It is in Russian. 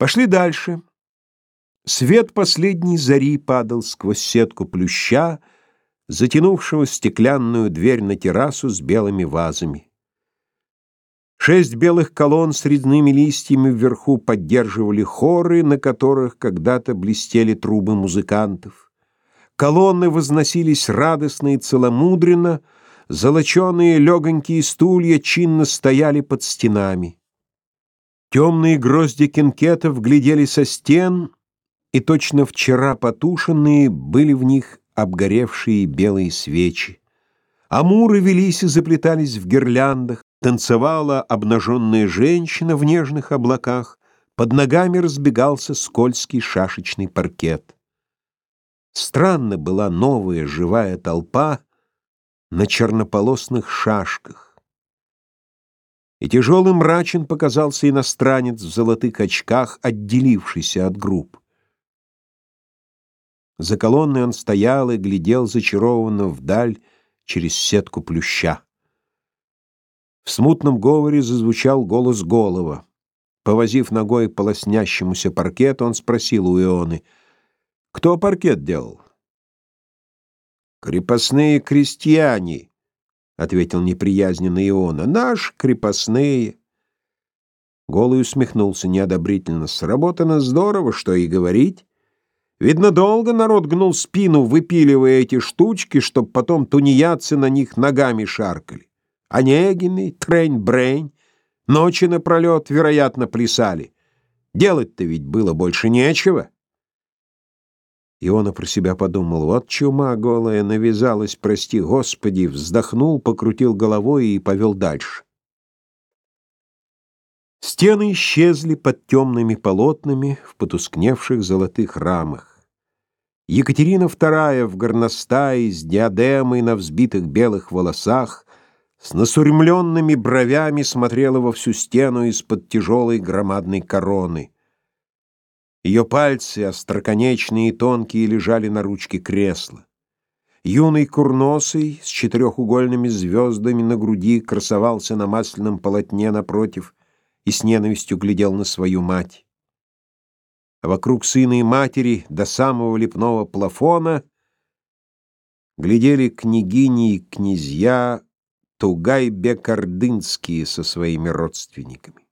Пошли дальше. Свет последней зари падал сквозь сетку плюща, затянувшего стеклянную дверь на террасу с белыми вазами. Шесть белых колонн с резными листьями вверху поддерживали хоры, на которых когда-то блестели трубы музыкантов. Колонны возносились радостно и целомудренно, золоченые легонькие стулья чинно стояли под стенами. Темные грозди кенкетов глядели со стен, и точно вчера потушенные были в них обгоревшие белые свечи. Амуры велись и заплетались в гирляндах, Танцевала обнаженная женщина в нежных облаках, под ногами разбегался скользкий шашечный паркет. Странно была новая живая толпа на чернополосных шашках. И тяжелым мрачен показался иностранец в золотых очках, отделившийся от групп. За колонной он стоял и глядел зачарованно вдаль через сетку плюща. В смутном говоре зазвучал голос Голова. Повозив ногой по лоснящемуся паркету, он спросил у Ионы, «Кто паркет делал?» «Крепостные крестьяне», — ответил неприязненно Иона, — «наш крепостные». Голый усмехнулся неодобрительно. «Сработано здорово, что и говорить. Видно, долго народ гнул спину, выпиливая эти штучки, чтоб потом тунеядцы на них ногами шаркали. Онегины, Трень-Брень, ночи напролет, вероятно, плясали. Делать-то ведь было больше нечего. И он про себя подумал, вот чума голая навязалась, прости Господи, вздохнул, покрутил головой и повел дальше. Стены исчезли под темными полотнами в потускневших золотых рамах. Екатерина II в горностае с диадемой на взбитых белых волосах с насурмленными бровями смотрела во всю стену из-под тяжелой громадной короны. Ее пальцы, остроконечные и тонкие, лежали на ручке кресла. Юный курносый с четырехугольными звездами на груди красовался на масляном полотне напротив и с ненавистью глядел на свою мать. А вокруг сына и матери до самого лепного плафона глядели княгини и князья Тугай-бек со своими родственниками.